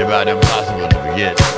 about impossible to forget.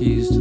keys to